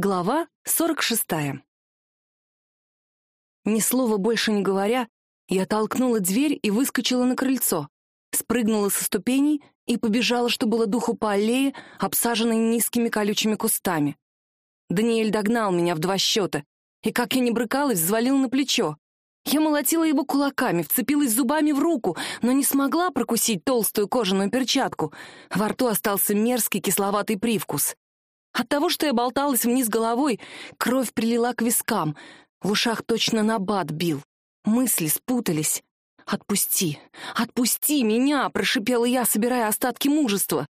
Глава 46. Ни слова больше не говоря, я толкнула дверь и выскочила на крыльцо, спрыгнула со ступеней и побежала, что было духу по аллее, обсаженной низкими колючими кустами. Даниэль догнал меня в два счета, и, как я не брыкалась, взвалил на плечо. Я молотила его кулаками, вцепилась зубами в руку, но не смогла прокусить толстую кожаную перчатку. Во рту остался мерзкий кисловатый привкус. От того, что я болталась вниз головой, кровь прилила к вискам, в ушах точно набат бил. Мысли спутались. «Отпусти! Отпусти меня!» — прошипела я, собирая остатки мужества.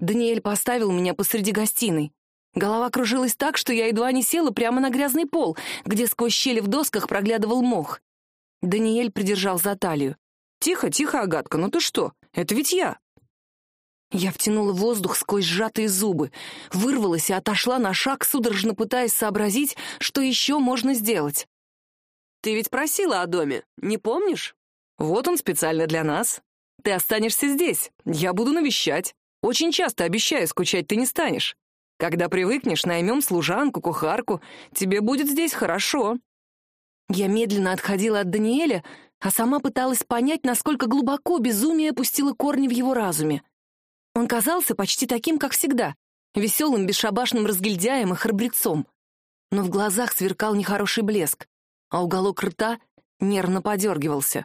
Даниэль поставил меня посреди гостиной. Голова кружилась так, что я едва не села прямо на грязный пол, где сквозь щели в досках проглядывал мох. Даниэль придержал за талию. «Тихо, тихо, Агатка, ну ты что? Это ведь я!» Я втянула воздух сквозь сжатые зубы, вырвалась и отошла на шаг, судорожно пытаясь сообразить, что еще можно сделать. «Ты ведь просила о доме, не помнишь? Вот он специально для нас. Ты останешься здесь, я буду навещать. Очень часто обещаю, скучать ты не станешь. Когда привыкнешь, наймем служанку, кухарку, тебе будет здесь хорошо». Я медленно отходила от Даниэля, а сама пыталась понять, насколько глубоко безумие опустило корни в его разуме. Он казался почти таким, как всегда, веселым, бесшабашным разгильдяем и храбрецом. Но в глазах сверкал нехороший блеск, а уголок рта нервно подергивался.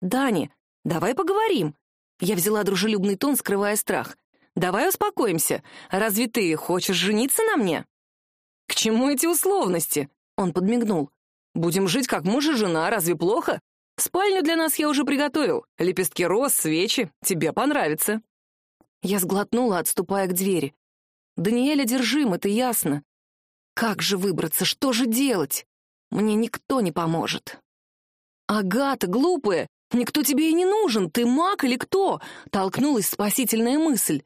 «Дани, давай поговорим!» Я взяла дружелюбный тон, скрывая страх. «Давай успокоимся. Разве ты хочешь жениться на мне?» «К чему эти условности?» Он подмигнул. «Будем жить как муж и жена, разве плохо? Спальню для нас я уже приготовил. Лепестки роз, свечи. Тебе понравится». Я сглотнула, отступая к двери. Даниэль одержим, это ясно. Как же выбраться, что же делать? Мне никто не поможет. «Агата, глупая, никто тебе и не нужен, ты маг или кто?» — толкнулась спасительная мысль.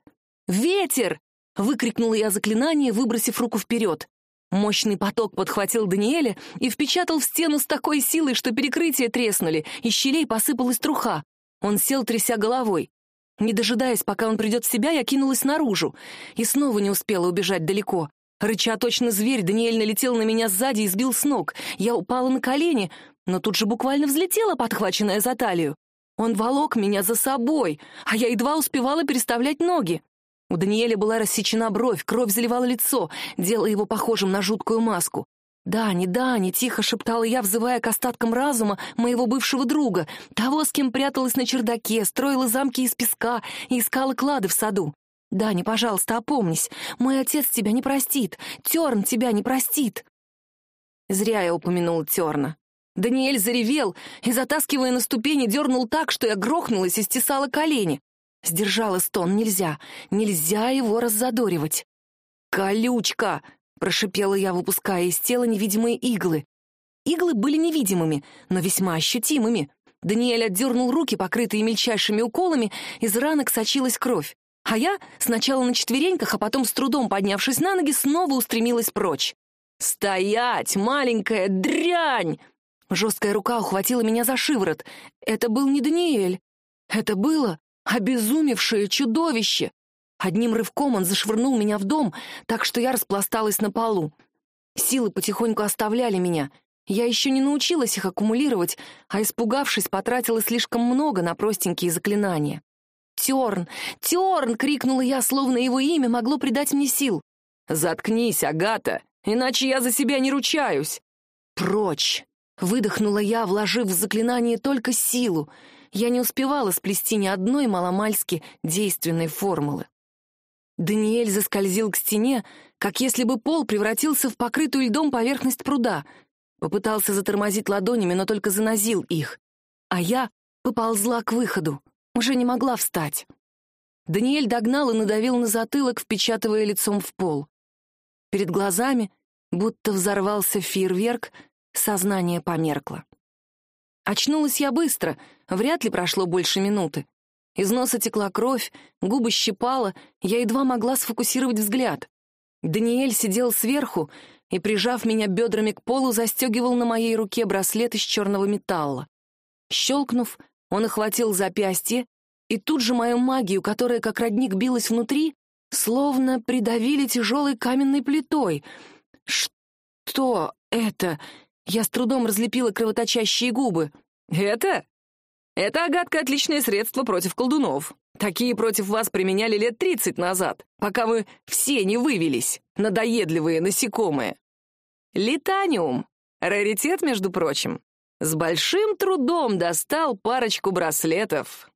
«Ветер!» — выкрикнула я заклинание, выбросив руку вперед. Мощный поток подхватил Даниэля и впечатал в стену с такой силой, что перекрытия треснули, из щелей посыпалась труха. Он сел, тряся головой. Не дожидаясь, пока он придет в себя, я кинулась наружу. И снова не успела убежать далеко. Рыча точно зверь, Даниэль налетел на меня сзади и сбил с ног. Я упала на колени, но тут же буквально взлетела, подхваченная за талию. Он волок меня за собой, а я едва успевала переставлять ноги. У Даниэля была рассечена бровь, кровь заливала лицо, делая его похожим на жуткую маску. «Дани, Дани!» — тихо шептала я, взывая к остаткам разума моего бывшего друга, того, с кем пряталась на чердаке, строила замки из песка и искала клады в саду. «Дани, пожалуйста, опомнись. Мой отец тебя не простит. Терн тебя не простит». Зря я упомянул Терна. Даниэль заревел и, затаскивая на ступени, дернул так, что я грохнулась и стесала колени. Сдержала стон. Нельзя, нельзя его раззадоривать. «Колючка!» Прошипела я, выпуская из тела невидимые иглы. Иглы были невидимыми, но весьма ощутимыми. Даниэль отдернул руки, покрытые мельчайшими уколами, из ранок сочилась кровь. А я, сначала на четвереньках, а потом с трудом поднявшись на ноги, снова устремилась прочь. «Стоять, маленькая дрянь!» Жесткая рука ухватила меня за шиворот. Это был не Даниэль. Это было обезумевшее чудовище. Одним рывком он зашвырнул меня в дом, так что я распласталась на полу. Силы потихоньку оставляли меня. Я еще не научилась их аккумулировать, а, испугавшись, потратила слишком много на простенькие заклинания. «Терн! Терн!» — крикнула я, словно его имя могло придать мне сил. «Заткнись, Агата, иначе я за себя не ручаюсь!» «Прочь!» — выдохнула я, вложив в заклинание только силу. Я не успевала сплести ни одной маломальски действенной формулы. Даниэль заскользил к стене, как если бы пол превратился в покрытую льдом поверхность пруда. Попытался затормозить ладонями, но только занозил их. А я поползла к выходу, уже не могла встать. Даниэль догнал и надавил на затылок, впечатывая лицом в пол. Перед глазами, будто взорвался фейерверк, сознание померкло. Очнулась я быстро, вряд ли прошло больше минуты. Из носа текла кровь, губы щипала, я едва могла сфокусировать взгляд. Даниэль сидел сверху и, прижав меня бедрами к полу, застегивал на моей руке браслет из черного металла. Щелкнув, он охватил запястье, и тут же мою магию, которая как родник билась внутри, словно придавили тяжелой каменной плитой. «Что это?» Я с трудом разлепила кровоточащие губы. «Это? Это, Агатка, отличное средство против колдунов. Такие против вас применяли лет тридцать назад, пока вы все не вывелись, надоедливые насекомые. Литаниум. Раритет, между прочим. С большим трудом достал парочку браслетов.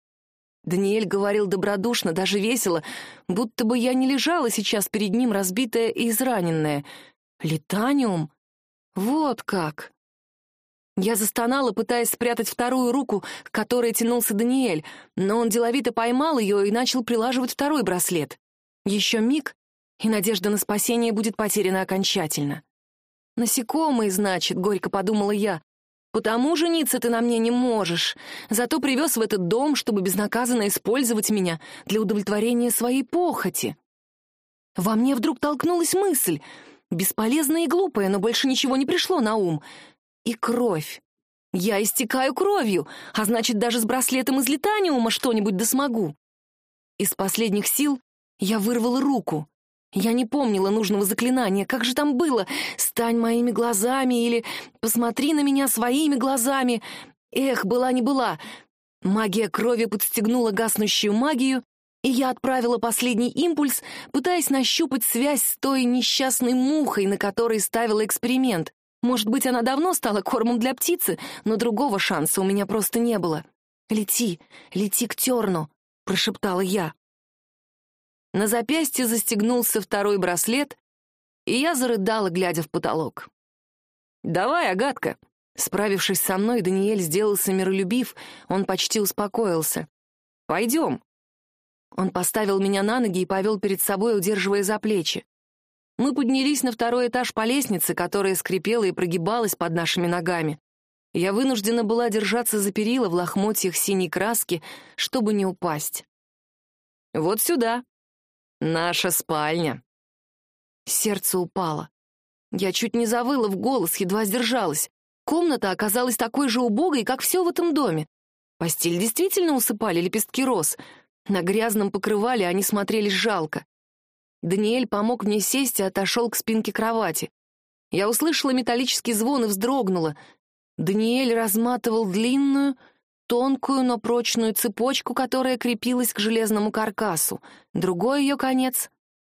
Даниэль говорил добродушно, даже весело, будто бы я не лежала сейчас перед ним разбитая и израненная. Литаниум? Вот как. Я застонала, пытаясь спрятать вторую руку, к которой тянулся Даниэль, но он деловито поймал ее и начал прилаживать второй браслет. Еще миг, и надежда на спасение будет потеряна окончательно. «Насекомые, значит», — горько подумала я. «Потому жениться ты на мне не можешь. Зато привез в этот дом, чтобы безнаказанно использовать меня для удовлетворения своей похоти». Во мне вдруг толкнулась мысль — Бесполезная и глупая, но больше ничего не пришло на ум. И кровь. Я истекаю кровью, а значит, даже с браслетом из летаниума что-нибудь досмогу. Из последних сил я вырвала руку. Я не помнила нужного заклинания. Как же там было? «Стань моими глазами» или «Посмотри на меня своими глазами». Эх, была не была. Магия крови подстегнула гаснущую магию, и я отправила последний импульс, пытаясь нащупать связь с той несчастной мухой, на которой ставила эксперимент. Может быть, она давно стала кормом для птицы, но другого шанса у меня просто не было. «Лети, лети к терну», — прошептала я. На запястье застегнулся второй браслет, и я зарыдала, глядя в потолок. «Давай, Агатка!» Справившись со мной, Даниэль сделался миролюбив, он почти успокоился. «Пойдем, он поставил меня на ноги и повел перед собой, удерживая за плечи. Мы поднялись на второй этаж по лестнице, которая скрипела и прогибалась под нашими ногами. Я вынуждена была держаться за перила в лохмотьях синей краски, чтобы не упасть. «Вот сюда. Наша спальня». Сердце упало. Я чуть не завыла в голос, едва сдержалась. Комната оказалась такой же убогой, как все в этом доме. Постель действительно усыпали лепестки роз — на грязном покрывале они смотрелись жалко. Даниэль помог мне сесть и отошел к спинке кровати. Я услышала металлический звон и вздрогнула. Даниэль разматывал длинную, тонкую, но прочную цепочку, которая крепилась к железному каркасу. Другой ее конец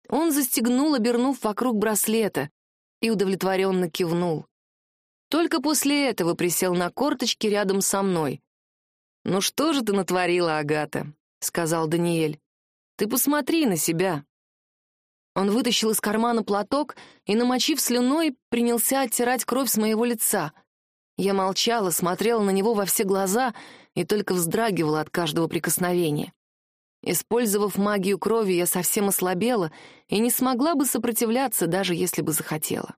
он застегнул, обернув вокруг браслета, и удовлетворенно кивнул. Только после этого присел на корточки рядом со мной. «Ну что же ты натворила, Агата? — сказал Даниэль. «Ты посмотри на себя». Он вытащил из кармана платок и, намочив слюной, принялся оттирать кровь с моего лица. Я молчала, смотрела на него во все глаза и только вздрагивала от каждого прикосновения. Использовав магию крови, я совсем ослабела и не смогла бы сопротивляться, даже если бы захотела.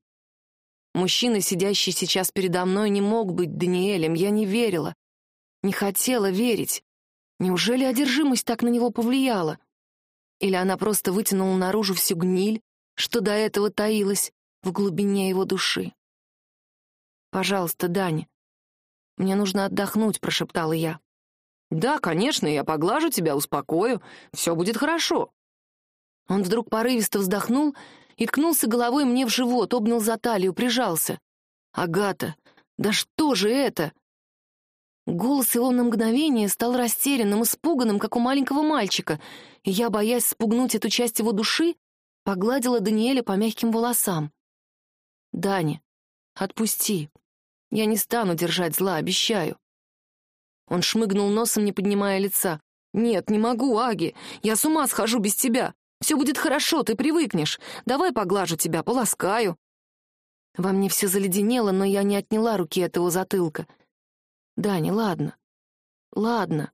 Мужчина, сидящий сейчас передо мной, не мог быть Даниэлем, я не верила. Не хотела верить. Неужели одержимость так на него повлияла? Или она просто вытянула наружу всю гниль, что до этого таилась в глубине его души? «Пожалуйста, Даня, мне нужно отдохнуть», — прошептала я. «Да, конечно, я поглажу тебя, успокою. Все будет хорошо». Он вдруг порывисто вздохнул и ткнулся головой мне в живот, обнял за талию, прижался. «Агата, да что же это?» Голос его на мгновение стал растерянным, испуганным, как у маленького мальчика, и я, боясь спугнуть эту часть его души, погладила Даниэля по мягким волосам. «Даня, отпусти. Я не стану держать зла, обещаю». Он шмыгнул носом, не поднимая лица. «Нет, не могу, Аги. Я с ума схожу без тебя. Все будет хорошо, ты привыкнешь. Давай поглажу тебя, поласкаю». Во мне все заледенело, но я не отняла руки от его затылка — Даня, ладно. Ладно.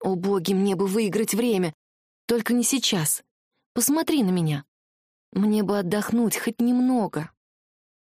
О, боги, мне бы выиграть время. Только не сейчас. Посмотри на меня. Мне бы отдохнуть хоть немного.